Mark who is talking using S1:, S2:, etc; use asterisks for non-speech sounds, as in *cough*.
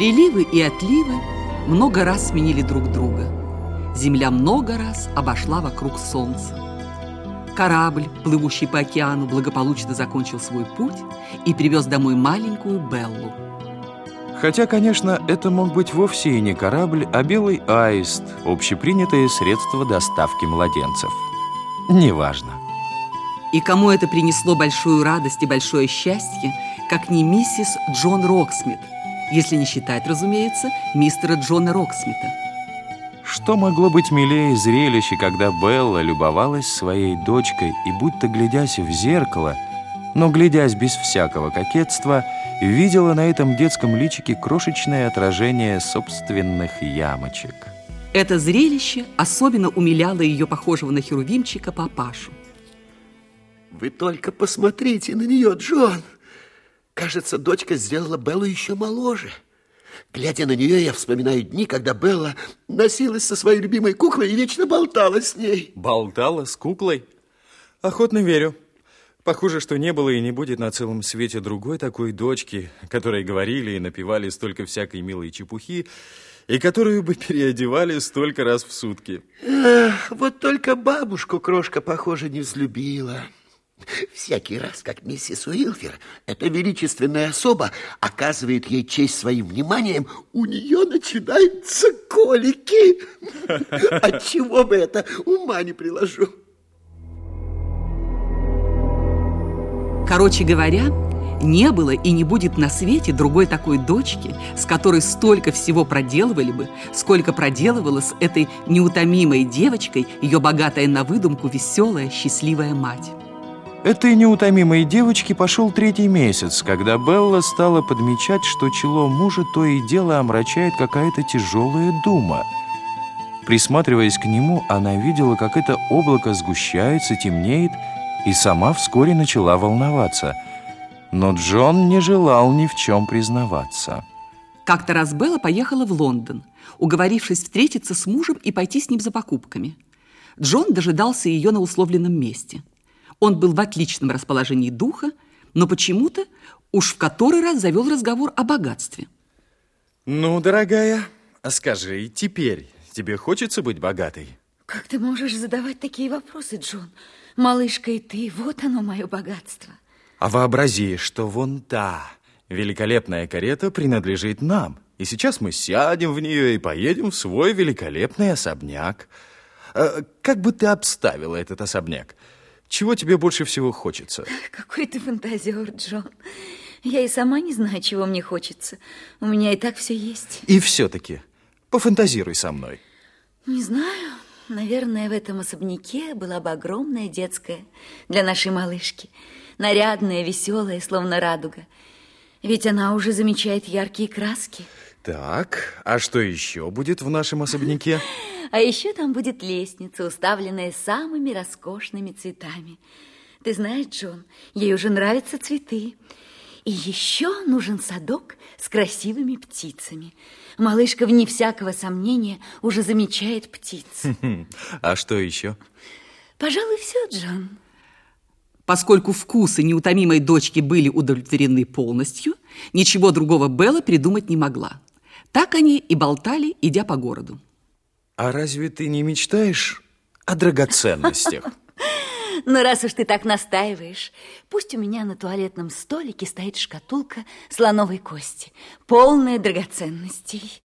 S1: Приливы и отливы много раз сменили друг друга. Земля много раз обошла вокруг Солнца. Корабль, плывущий по океану, благополучно закончил свой путь и привез домой маленькую Беллу.
S2: Хотя, конечно, это мог быть вовсе и не корабль, а белый аист, общепринятое средство доставки младенцев. Неважно.
S1: И кому это принесло большую радость и большое счастье, как не миссис Джон Роксмит, если не считать, разумеется, мистера Джона Роксмита.
S2: Что могло быть милее зрелища, когда Белла любовалась своей дочкой и, будто глядясь в зеркало, но глядясь без всякого кокетства, видела на этом детском личике крошечное отражение собственных ямочек.
S1: Это зрелище особенно умиляло ее похожего на херувимчика папашу.
S3: Вы только посмотрите на нее, Джон. Кажется, дочка сделала Беллу еще моложе. Глядя на нее, я вспоминаю дни, когда Белла носилась со своей любимой куклой и вечно болтала с ней.
S2: Болтала с куклой? Охотно верю. Похоже, что не было и не будет на целом свете другой такой дочки, которой говорили и напевали столько всякой милой чепухи, и которую бы переодевали столько раз в сутки.
S3: Эх, вот только бабушку крошка, похоже, не взлюбила. Всякий раз, как миссис Уилфер, эта величественная особа, оказывает ей честь своим вниманием, у нее начинаются колики. *laughs* Отчего бы это, ума не приложу.
S1: Короче говоря, не было и не будет на свете другой такой дочки, с которой столько всего проделывали бы, сколько проделывала с этой неутомимой девочкой ее богатая на выдумку веселая, счастливая мать.
S2: Этой неутомимой девочке пошел третий месяц, когда Белла стала подмечать, что чело мужа то и дело омрачает какая-то тяжелая дума. Присматриваясь к нему, она видела, как это облако сгущается, темнеет, и сама вскоре начала волноваться. Но Джон не желал ни в чем признаваться.
S1: Как-то раз Белла поехала в Лондон, уговорившись встретиться с мужем и пойти с ним за покупками. Джон дожидался ее на условленном месте – он был в отличном расположении духа, но почему-то уж в который раз завел разговор о богатстве.
S2: Ну, дорогая, а скажи, теперь тебе хочется быть богатой?
S4: Как ты можешь задавать такие вопросы, Джон? Малышка и ты, вот оно мое богатство.
S2: А вообрази, что вон та великолепная карета принадлежит нам. И сейчас мы сядем в нее и поедем в свой великолепный особняк. А, как бы ты обставила этот особняк? Чего тебе больше всего хочется?
S4: Какой ты фантазер, Джон. Я и сама не знаю, чего мне хочется. У меня и так все есть.
S2: И все-таки, пофантазируй со мной.
S4: Не знаю. Наверное, в этом особняке была бы огромная детская для нашей малышки. Нарядная, веселая, словно радуга. Ведь она уже замечает яркие краски.
S2: Так, а что еще будет в нашем особняке? *laughs*
S4: А еще там будет лестница, уставленная самыми роскошными цветами. Ты знаешь, Джон, ей уже нравятся цветы. И еще нужен садок с красивыми птицами. Малышка, вне всякого сомнения, уже замечает птиц. *laughs*
S2: А что еще?
S4: Пожалуй, все, Джон.
S1: Поскольку вкусы неутомимой дочки были удовлетворены полностью, ничего другого Белла придумать не могла. Так они и болтали, идя по городу.
S2: А разве ты не мечтаешь о драгоценностях? *laughs*
S4: Ну, раз уж ты так настаиваешь, пусть у меня на туалетном столике стоит шкатулка слоновой кости, полная драгоценностей.